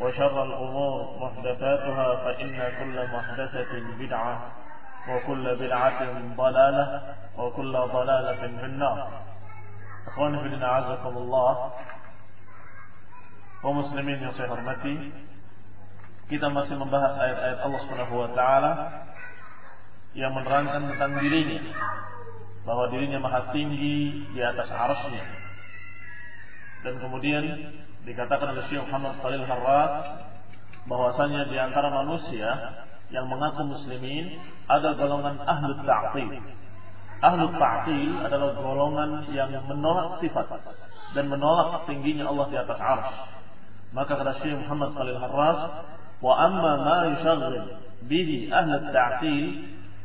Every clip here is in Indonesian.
وشر الأمور محدثاتها فإن كل محدثة بدعة وكل بدعة ضلالة وكل ضلالة في النار إخواني في أعزكم الله ومسلمين yang saya hormati kita masih membahas ayat-ayat Allah Subhanahu wa taala yang menerangkan tentang dirinya bahwa dirinya maha tinggi di atas arasnya dan kemudian dikatakan oleh Syekh Muhammad Khalil Harras bahwasanya di antara manusia yang mengaku muslimin ada golongan ahlu ta'til. Ahlu ta'til adalah golongan yang menolak sifat dan menolak tingginya Allah di atas arsy. Maka kata Syekh Muhammad Khalil Harras, wa amma ma yushaghil bihi ahlu ta'til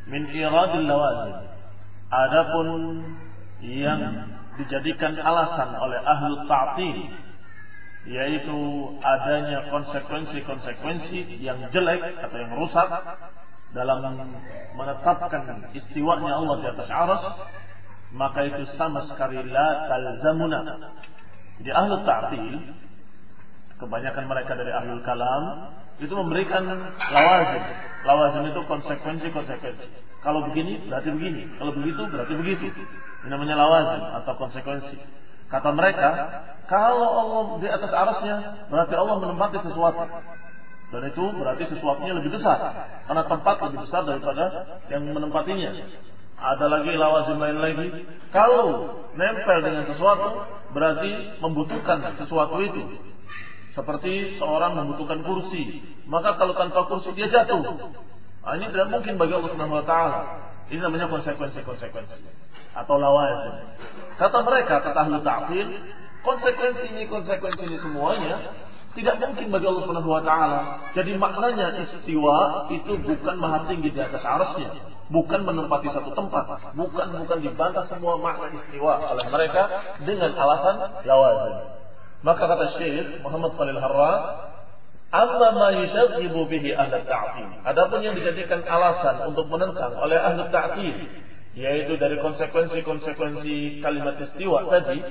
min iradil lawazim. Adapun yang dijadikan alasan oleh ahlu ta'til yaitu adanya konsekuensi-konsekuensi yang jelek atau yang rusak dalam menetapkan istiwanya Allah di atas aras maka itu sama sekali la talzamuna. Jadi ahlu ta'til kebanyakan mereka dari ahlul kalam itu memberikan lawazim. Lawazim itu konsekuensi-konsekuensi. Kalau begini berarti begini. Kalau begitu berarti begitu. Ini namanya lawazim atau konsekuensi kata mereka kalau Allah di atas arasnya berarti Allah menempati sesuatu. Dan itu berarti sesuatunya lebih besar karena tempat lebih besar daripada yang menempatinya. Ada lagi lawazim lain lagi. Kalau nempel dengan sesuatu berarti membutuhkan sesuatu itu. Seperti seorang membutuhkan kursi maka kalau tanpa kursi dia jatuh. Nah, ini tidak mungkin bagi Allah taala. Ini namanya konsekuensi-konsekuensi atau lawazim kata mereka kata ahli ta'til konsekuensi ini konsekuensi ini semuanya tidak mungkin bagi Allah Subhanahu wa taala. Jadi maknanya istiwa itu bukan maha tinggi di atas arasnya, bukan menempati satu tempat, bukan bukan dibantah semua makna istiwa oleh mereka dengan alasan lawazim. Maka kata Syekh Muhammad Khalil Harras, Amma ma yushaghibu bihi ahli ta'til. Adapun yang dijadikan alasan untuk menentang oleh ahli ta'til yaitu dari konsekuensi-konsekuensi kalimat istiwa tadi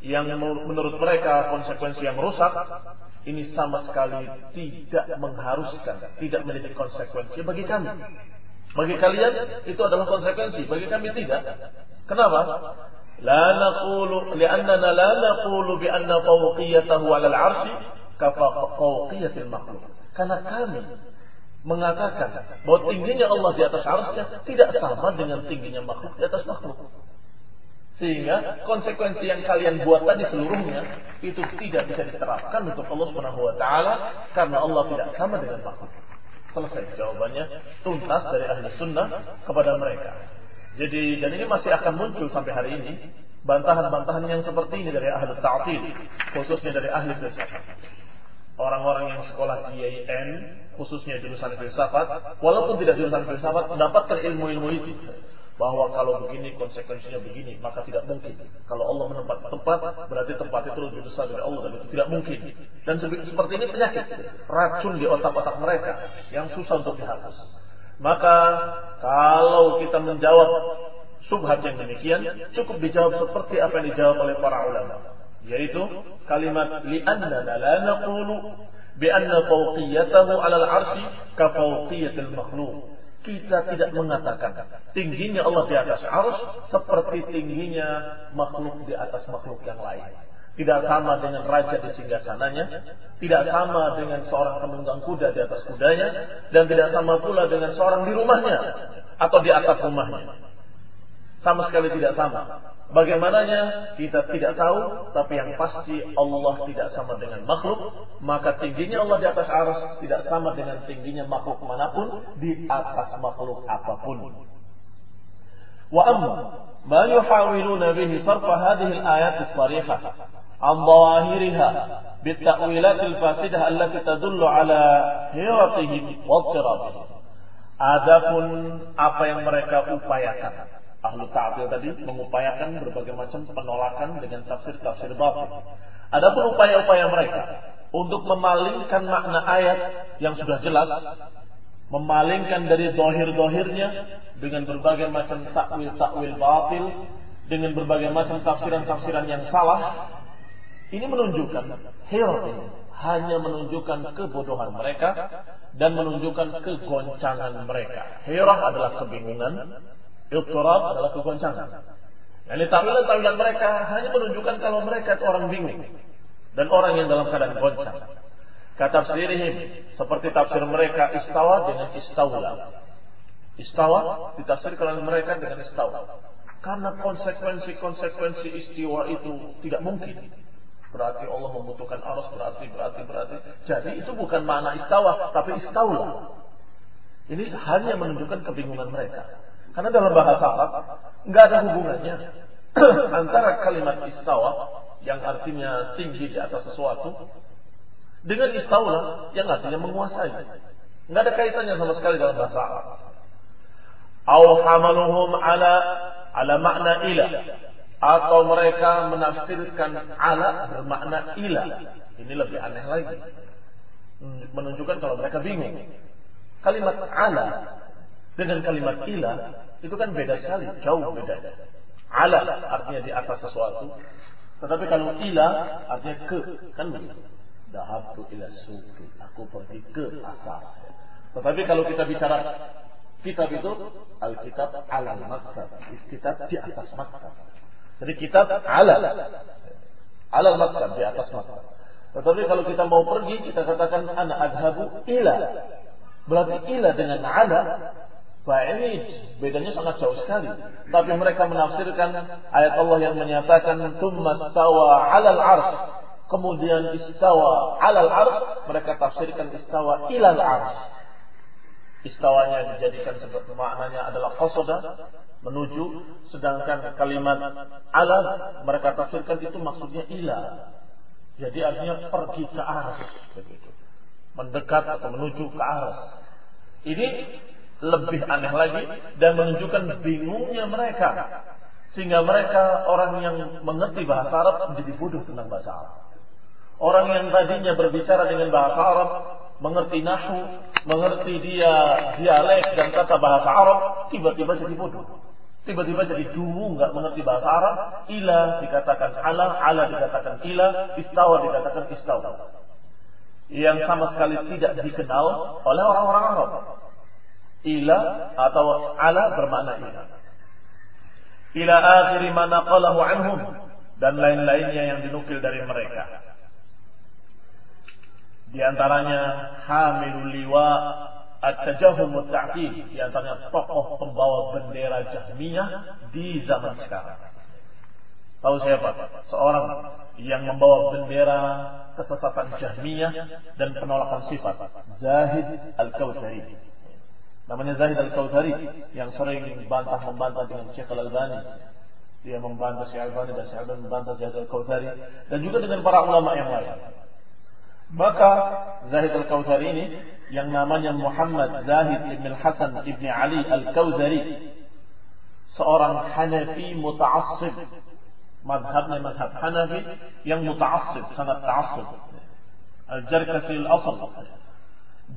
yang menurut mereka konsekuensi yang rusak ini sama sekali tidak mengharuskan, tidak menjadi konsekuensi bagi kami. Bagi kalian itu adalah konsekuensi, bagi kami tidak. Kenapa? La naqulu li'annana la naqulu bi anna fawqiyatahu 'ala al-'arsy ka fawqiyatil. Karena kami mengatakan bahwa tingginya Allah di atas arsy tidak sama dengan tingginya makhluk di atas makhluk. Sehingga konsekuensi yang kalian buat tadi seluruhnya itu tidak bisa diterapkan untuk Allah Subhanahu wa taala karena Allah tidak sama dengan makhluk. Selesai jawabannya tuntas dari ahli sunnah kepada mereka. Jadi dan ini masih akan muncul sampai hari ini bantahan-bantahan yang seperti ini dari ahli ta'til, khususnya dari ahli filsafat. Orang-orang yang sekolah IAIN, khususnya jurusan filsafat, walaupun tidak jurusan filsafat, mendapatkan ilmu-ilmu itu. Bahwa kalau begini konsekuensinya begini maka tidak mungkin. Kalau Allah menempati tempat berarti tempat itu lebih besar dari Allah dan itu tidak mungkin. Dan seperti ini penyakit. Racun di otak-otak mereka yang susah untuk dihapus. Maka kalau kita menjawab subhat yang demikian, cukup dijawab seperti apa yang dijawab oleh para ulama. Yaitu kalimat li'annana la naqulu bi'anna fawqiyatahu 'ala al-'arsy ka fawqiyatil makhluq. Kita tidak mengatakan tingginya Allah di atas arus seperti tingginya makhluk di atas makhluk yang lain. Tidak sama dengan raja di singgasananya, tidak sama dengan seorang penunggang kuda di atas kudanya, dan tidak sama pula dengan seorang di rumahnya atau di atap rumahnya. Sama sekali tidak sama. Bagaimananya kita tidak tahu, tapi yang pasti Allah tidak sama dengan makhluk, maka tingginya Allah di atas aras tidak sama dengan tingginya makhluk mana pun di atas makhluk apa pun. Wa amma ma yuhawiluna bihi sarf hadhihi al-ayat as-sarihah an bi bit-ta'wilat al-fasidah allati tadullu ala hiratihi wa Adapun apa yang mereka upayakan ahlu ta'til tadi mengupayakan berbagai macam penolakan dengan tafsir-tafsir batil. Adapun upaya-upaya mereka untuk memalingkan makna ayat yang sudah jelas, memalingkan dari dohir-dohirnya dengan berbagai macam takwil-takwil batil, dengan berbagai macam tafsiran-tafsiran yang salah, ini menunjukkan hirri, hanya menunjukkan kebodohan mereka dan menunjukkan kegoncangan mereka. Hirah adalah kebingungan, Ilturab adalah kegoncangan. Yani tawilan-tawilan mereka hanya menunjukkan kalau mereka itu orang bingung. Dan orang yang dalam keadaan goncang. Kata sirihim, seperti tafsir mereka istawa dengan istawla. Istawa ditafsirkan oleh mereka dengan istawa. Karena konsekuensi-konsekuensi istiwa itu tidak mungkin. Berarti Allah membutuhkan arus, berarti, berarti, berarti. Jadi itu bukan makna istawa, tapi istawla. Ini hanya menunjukkan kebingungan mereka. Karena dalam bahasa Arab nggak ada hubungannya antara kalimat istawa yang artinya tinggi di atas sesuatu dengan istaula yang artinya menguasai. Nggak ada kaitannya sama sekali dalam bahasa Arab. Au hamaluhum ala ala makna ila atau mereka menafsirkan ala bermakna ila. Ini lebih aneh lagi. Menunjukkan kalau mereka bingung. Kalimat ala dengan kalimat ila itu kan beda sekali, jauh beda. Ala artinya di atas sesuatu. Tetapi kalau ila artinya ke, kan begitu. Dahabtu ila suki, aku pergi ke pasar. Tetapi kalau kita bicara kitab itu Alkitab ala maktab, kitab di atas maktab. Jadi kitab ala ala maktab di atas maktab. Tetapi kalau kita mau pergi kita katakan ana adhabu ila. Berarti ila dengan ala Ba'id, bedanya sangat jauh sekali. Tapi mereka menafsirkan ayat Allah yang menyatakan Tumma stawa alal ars. Kemudian istawa alal ars. Mereka tafsirkan istawa ilal ars. Istawanya dijadikan sebagai maknanya adalah qasada menuju sedangkan kalimat ala mereka tafsirkan itu maksudnya ila jadi artinya pergi ke ars begitu mendekat atau menuju ke ars ini lebih aneh lagi dan menunjukkan bingungnya mereka sehingga mereka orang yang mengerti bahasa Arab menjadi bodoh tentang bahasa Arab. Orang yang tadinya berbicara dengan bahasa Arab, mengerti nahu, mengerti dia dialek dan kata bahasa Arab, tiba-tiba jadi bodoh. Tiba-tiba jadi dulu nggak mengerti bahasa Arab, ila dikatakan ala, ala dikatakan ila, istawa dikatakan istawa. Yang sama sekali tidak dikenal oleh orang-orang Arab ila atau ala bermakna ila. Ila akhir ma naqalahu anhum dan lain-lainnya yang dinukil dari mereka. Di antaranya hamilul liwa at-tajahum di antaranya tokoh pembawa bendera Jahmiyah di zaman sekarang. Tahu siapa? Seorang yang membawa bendera kesesatan Jahmiyah dan penolakan sifat. Zahid Al-Kautsari namanya Zahid Al-Kautsari yang sering membantah membantah dengan Syekh Al-Albani. Dia membantah Syekh Al-Albani dan Syekh Al-Albani membantah Zahid Al-Kautsari dan juga dengan para ulama yang lain. Maka Zahid Al-Kautsari ini yang namanya Muhammad Zahid ibn Hasan ibn Ali Al-Kautsari seorang Hanafi muta'assib madhabnya madhab Hanafi yang muta'assib sangat ta'assib Al-Jarkasi al-asal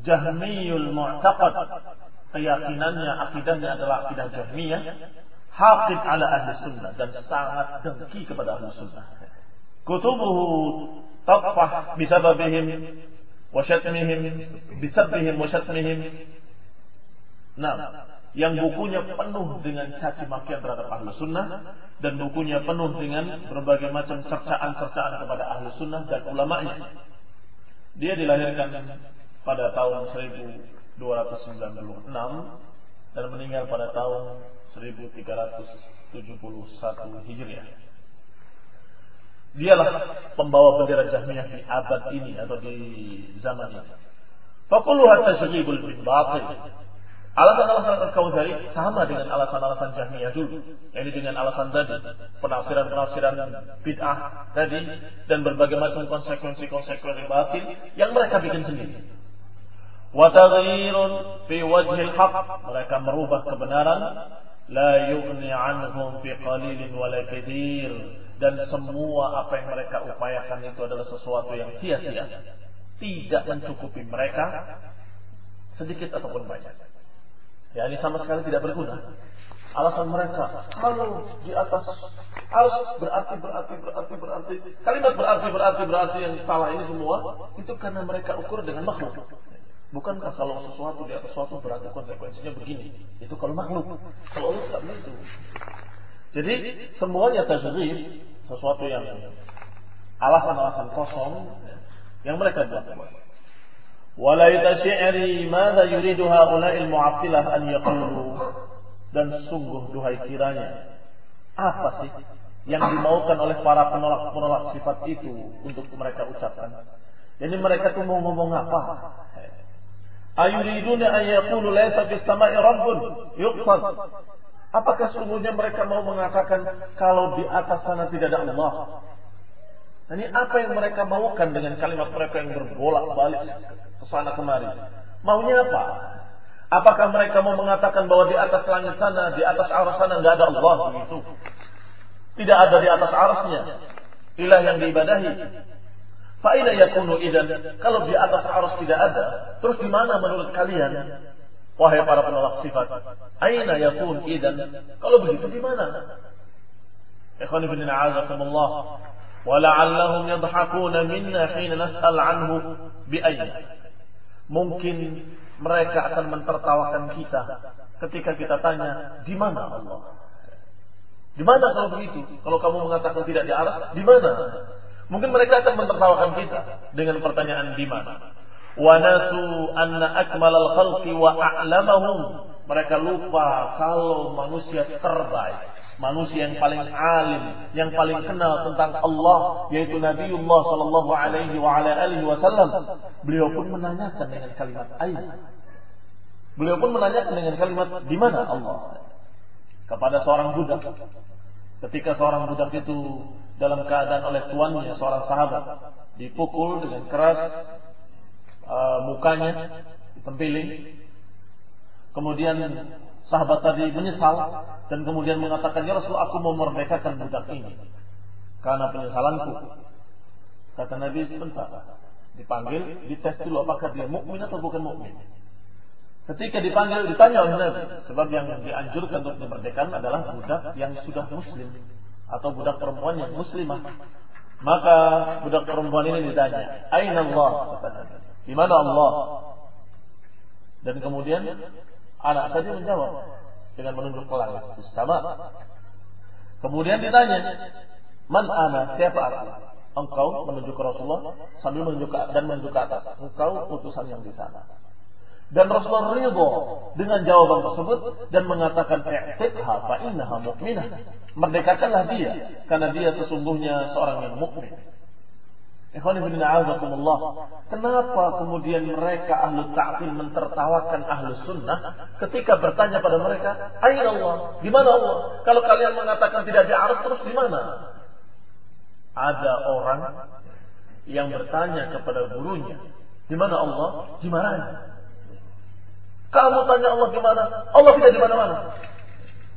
Jahmiyul Mu'taqad keyakinannya, akidahnya adalah akidah Jahmiyah, haqid ala ahli sunnah dan sangat dengki kepada ahli sunnah. Kutubuhu taqfah bisababihim wa syatmihim bisabbihim wa syatmihim. Nah, yang bukunya penuh dengan caci makian terhadap ahli sunnah dan bukunya penuh dengan berbagai macam cercaan-cercaan kepada ahli sunnah dan ulamanya. Dia dilahirkan pada tahun 1296 dan meninggal pada tahun 1371 Hijriah. Dialah pembawa bendera Jahmiyah di abad ini atau di zaman ini. Fakuluha tasyribul bin batil. Alasan-alasan Al-Kautsari sama dengan alasan-alasan Jahmiyah dulu. Ini dengan alasan tadi, penafsiran-penafsiran bid'ah tadi dan berbagai macam konsekuensi-konsekuensi batin yang mereka bikin sendiri. Wa fi wajhil haq. Mereka merubah kebenaran. la yughni anhum fi qalilin wala kathir dan semua apa yang mereka upayakan itu adalah sesuatu yang sia-sia. Tidak mencukupi mereka. Sedikit ataupun banyak. Ya ini sama sekali tidak berguna. Alasan mereka kalau di atas harus berarti berarti berarti berarti. Kalimat berarti berarti berarti yang salah ini semua itu karena mereka ukur dengan makhluk Bukankah kalau sesuatu di atas sesuatu berarti konsekuensinya begini? Itu kalau makhluk. Kalau Allah tidak begitu. Jadi semuanya tazrif sesuatu yang alasan-alasan kosong yang mereka buat. Walaita syi'ri madza yuridu haula'il mu'attilah an yaqulu dan sungguh duhai kiranya apa sih yang dimaukan oleh para penolak-penolak sifat itu untuk mereka ucapkan. Jadi mereka tuh mau ngomong apa? Ayuriduna an yaqulu laysa fis sama'i rabbun yuqsad. Apakah sungguhnya mereka mau mengatakan kalau di atas sana tidak ada Allah? Ini apa yang mereka maukan dengan kalimat mereka yang berbolak-balik ke sana kemari? Maunya apa? Apakah mereka mau mengatakan bahwa di atas langit sana, di atas aras sana nggak ada Allah begitu? Tidak ada di atas arasnya. Ilah yang diibadahi. Fa'ina yakunu idan. Kalau di atas arus tidak ada, terus di mana menurut kalian? Wahai para penolak sifat. Aina yakun idan. Kalau begitu di mana? Ikhwan ibn a'azakumullah. Wala'allahum yadhakuna minna hina nas'al anhu bi'ayna. Mungkin mereka akan mentertawakan kita ketika kita tanya, di mana Allah? Di mana kalau begitu? Kalau kamu mengatakan tidak di aras, di mana? Mungkin mereka akan mentertawakan kita dengan pertanyaan di mana. Wa nasu anna akmalal khalqi wa a'lamahum. Mereka lupa kalau manusia terbaik, manusia yang paling alim, yang paling kenal tentang Allah yaitu Nabiullah sallallahu alaihi wa ala alihi wasallam. Beliau pun menanyakan dengan kalimat ain. Beliau pun menanyakan dengan kalimat di mana Allah? Kepada seorang budak. Ketika seorang budak itu dalam keadaan oleh tuannya seorang sahabat. Dipukul dengan keras uh, mukanya ditempiling. Kemudian sahabat tadi menyesal dan kemudian mengatakan ya Rasul aku mau merdekakan budak ini karena penyesalanku. Kata Nabi sebentar dipanggil dites dulu apakah dia mukmin atau bukan mukmin. Ketika dipanggil ditanya oleh Nabi sebab yang dianjurkan untuk dimerdekakan adalah budak yang sudah muslim atau budak perempuan yang muslimah. Maka budak perempuan ini ditanya, "Aina Allah?" Di mana Allah? Dan kemudian anak tadi menjawab dengan menunjuk ke langit, sama. Kemudian ditanya, "Man ana? Siapa aku?" Engkau menunjuk ke Rasulullah sambil menunjuk dan menunjuk ke atas. Engkau utusan yang di sana. Dan Rasulullah ridho dengan jawaban tersebut dan mengatakan i'tidha fa innaha mu'minah. Merdekakanlah dia karena dia sesungguhnya seorang yang mukmin. Ikhwan ibn a'azakumullah. Kenapa kemudian mereka ahlu ta'til mentertawakan ahlu sunnah ketika bertanya pada mereka, Aina Allah? Di mana Allah? Kalau kalian mengatakan tidak di arus terus di mana? Ada orang yang bertanya kepada gurunya, di mana Allah? Di mana? Kamu tanya Allah di mana? Allah tidak di mana-mana.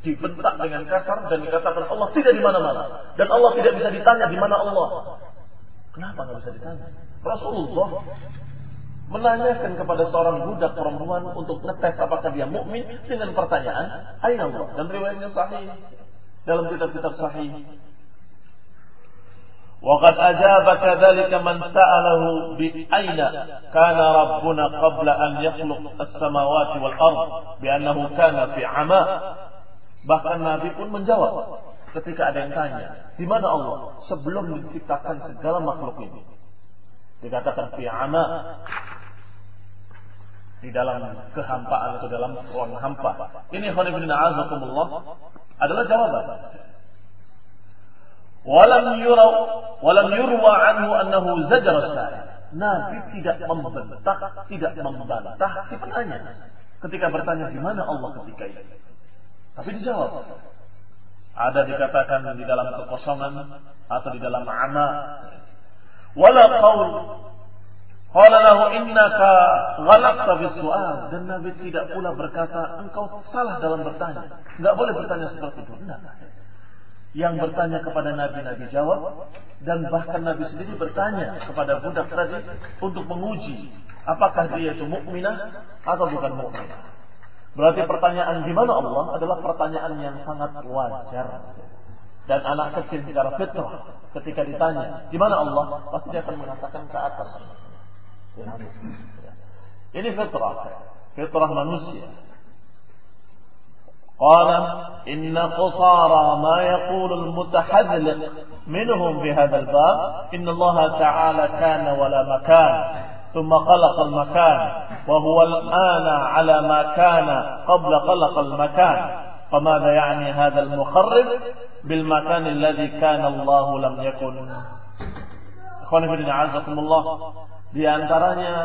Dibentak dengan kasar dan dikatakan Allah tidak di mana-mana. Dan Allah tidak bisa ditanya di mana Allah. Kenapa nggak bisa ditanya? Rasulullah menanyakan kepada seorang budak perempuan untuk ngetes apakah dia mukmin dengan pertanyaan Aina Allah dan riwayatnya sahih dalam kitab-kitab sahih وقد أجاب كذلك من سأله بأين كان ربنا قبل أن يخلق السماوات والأرض بأنه كان في عماء bahkan Nabi pun menjawab ketika ada yang tanya di mana Allah sebelum menciptakan segala makhluk ini dikatakan fi ama di dalam kehampaan atau dalam ruang hampa. Ini khonibina azakumullah adalah jawaban. Walam yura walam yurwa anhu annahu zajara sa'il. Nabi tidak membantah, tidak membantah si penanya ketika bertanya di mana Allah ketika itu. Tapi dijawab. Ada dikatakan di dalam kekosongan atau di dalam ama. Wala qaul Qala lahu innaka ghalaqta bisu'al dan Nabi tidak pula berkata engkau salah dalam bertanya. Enggak boleh bertanya seperti itu. Enggak. Yang bertanya kepada Nabi Nabi jawab dan bahkan Nabi sendiri bertanya kepada budak tadi untuk menguji apakah dia itu mukminah atau bukan mukminah. Berarti pertanyaan di mana Allah adalah pertanyaan yang sangat wajar. Dan anak kecil secara fitrah ketika ditanya di mana Allah pasti dia akan mengatakan ke atas. Ini fitrah, fitrah manusia. قال إن قصارى ما يقول المتحذلق منهم في هذا الباب إن الله تعالى كان ولا مكان ثم خلق المكان وهو الآن على ما كان قبل خلق المكان. فماذا يعني هذا المخرب؟ بالمكان الذي كان الله لم يكن. أخواني في الدين عزكم الله. Di antaranya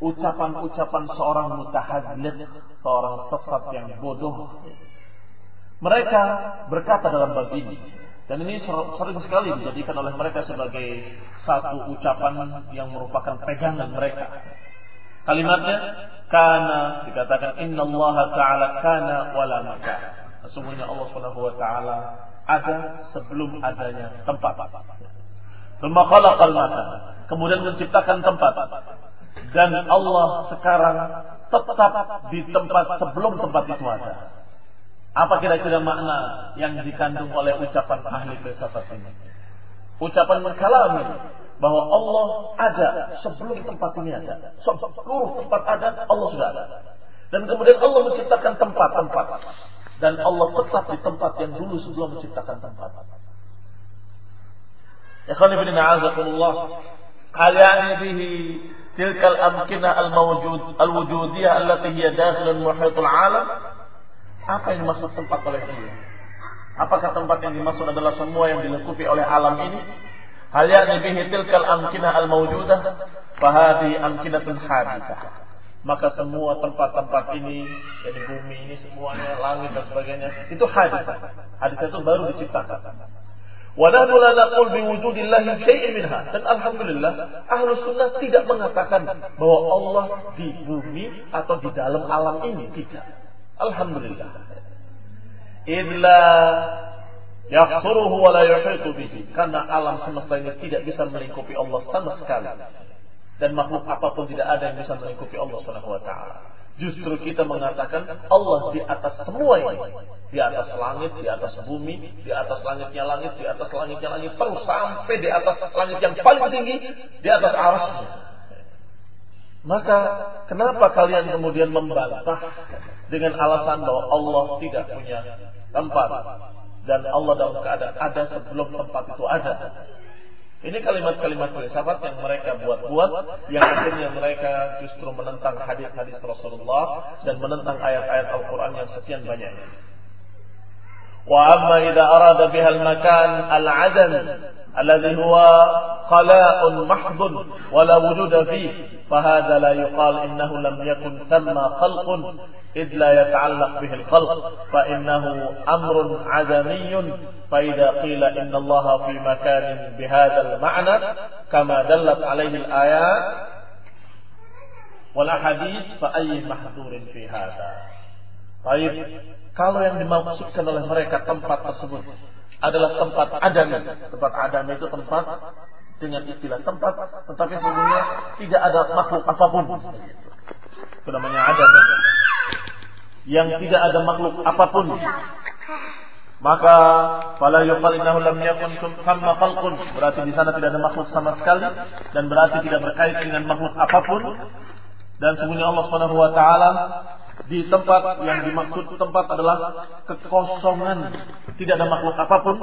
ucapan-ucapan seorang mutahadlid, seorang sesat yang bodoh. Mereka berkata dalam bab ini, dan ini sering sekali dijadikan oleh mereka sebagai satu ucapan yang merupakan pegangan mereka. Kalimatnya, kana dikatakan Inna Allah Ta'ala kana wala maka. Sesungguhnya Allah Subhanahu wa taala ada sebelum adanya tempat. Kemudian menciptakan tempat. Dan Allah sekarang tetap di tempat sebelum tempat itu ada. Apa kira-kira makna yang dikandung oleh ucapan ahli filsafat ini? Ucapan mengkalami bahwa Allah ada sebelum tempat ini ada. Seluruh tempat ada, Allah sudah ada. Dan kemudian Allah menciptakan tempat-tempat. Dan Allah tetap di tempat yang dulu sebelum menciptakan tempat. Ya khani bin Allah. Kalian ini تلك الأمكنة الموجود الوجودية التي هي داخل المحيط العالم apa yang dimaksud tempat oleh dia apakah tempat yang dimaksud adalah semua yang dilengkapi oleh alam ini hal yani bihi tilkal amkinah al mawjudah fahadi amkinatun hadithah maka semua tempat-tempat ini jadi bumi ini semuanya langit dan sebagainya itu hadithah hadithah itu baru diciptakan Wa la naqul biwujudillahi syai'in minha. Dan alhamdulillah ahlu sunnah tidak mengatakan bahwa Allah di bumi atau di dalam alam ini tidak. Alhamdulillah. Illa yakhsuruhu wa la yuhitu bihi. Karena alam semesta ini tidak bisa melingkupi Allah sama sekali. Dan makhluk apa pun tidak ada yang bisa melingkupi Allah Subhanahu wa taala. Justru kita mengatakan Allah di atas semua ini. Di atas langit, di atas bumi, di atas langitnya langit, di atas langitnya langit. Terus sampai di atas langit yang paling tinggi, di atas arasnya. Maka kenapa kalian kemudian membantah dengan alasan bahwa Allah tidak punya tempat dan Allah dalam keadaan ada sebelum tempat itu ada? Ini kalimat-kalimat filsafat yang mereka buat-buat yang akhirnya mereka justru menentang hadis-hadis Rasulullah dan menentang ayat-ayat Al-Qur'an yang sekian banyak. Idza arada biha al-makan al-'adam alladhi huwa khala'un mahdun wa la wujuda fihi فهذا لا يقال إنه لم يكن ثم خلق إذ لا يتعلق به الخلق فإنه أمر عدمي. فإذا قيل إن الله في مكان بهذا المعنى كما دلت عليه الآيات والأحاديث فأي محذور في هذا؟ Baik, kalau yang dimaksudkan oleh mereka tempat tersebut adalah tempat adan. Tempat adan itu tempat dengan istilah tempat, tetapi sebenarnya tidak ada makhluk apa pun. Itu namanya adan. Yang tidak ada makhluk apa pun. Maka fala yuqal innahu lam yakun thamma khalqun berarti di sana tidak ada makhluk sama sekali dan berarti tidak berkait dengan makhluk apa pun dan sungguhnya Allah Subhanahu wa taala di tempat yang dimaksud tempat adalah kekosongan tidak ada makhluk apa pun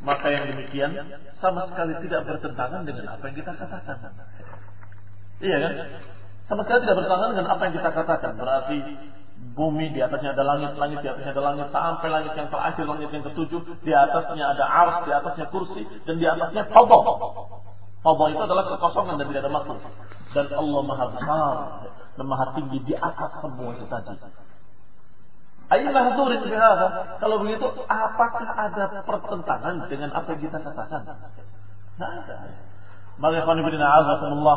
maka yang demikian sama sekali tidak bertentangan dengan apa yang kita katakan. Iya kan? Sama sekali tidak bertentangan dengan apa yang kita katakan. Berarti bumi di atasnya ada langit, langit di atasnya ada langit sampai langit yang terakhir, langit yang ketujuh, di atasnya ada ars, di atasnya kursi dan di atasnya Allah. Allah itu adalah kekosongan dan tidak ada makhluk. Dan Allah Maha Besar dan Maha Tinggi di atas semua itu tadi. Ayolah zurin bihada. Kalau begitu, apakah ada pertentangan dengan apa yang kita katakan? Tidak ada. Maka ikhwan ibn a'azakumullah,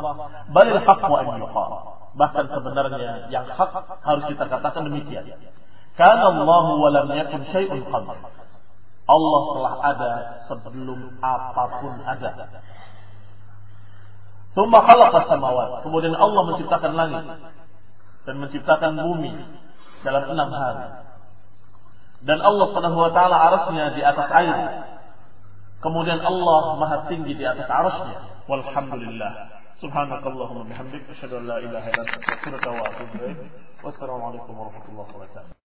balil haqqu an yuqal. Bahkan sebenarnya yang hak harus kita katakan demikian. Karena Allah wa lam yakun syai'un. Allah telah ada sebelum apa pun ada. Thumma khalaqa samawat. Kemudian Allah menciptakan langit dan menciptakan bumi dalam enam hari. Dan Allah Subhanahu wa taala arasnya di atas air. Kemudian Allah Maha tinggi di atas arasnya. Walhamdulillah. Subhanakallahumma bihamdik asyhadu an la ilaha. Wassalamualaikum warahmatullahi wabarakatuh.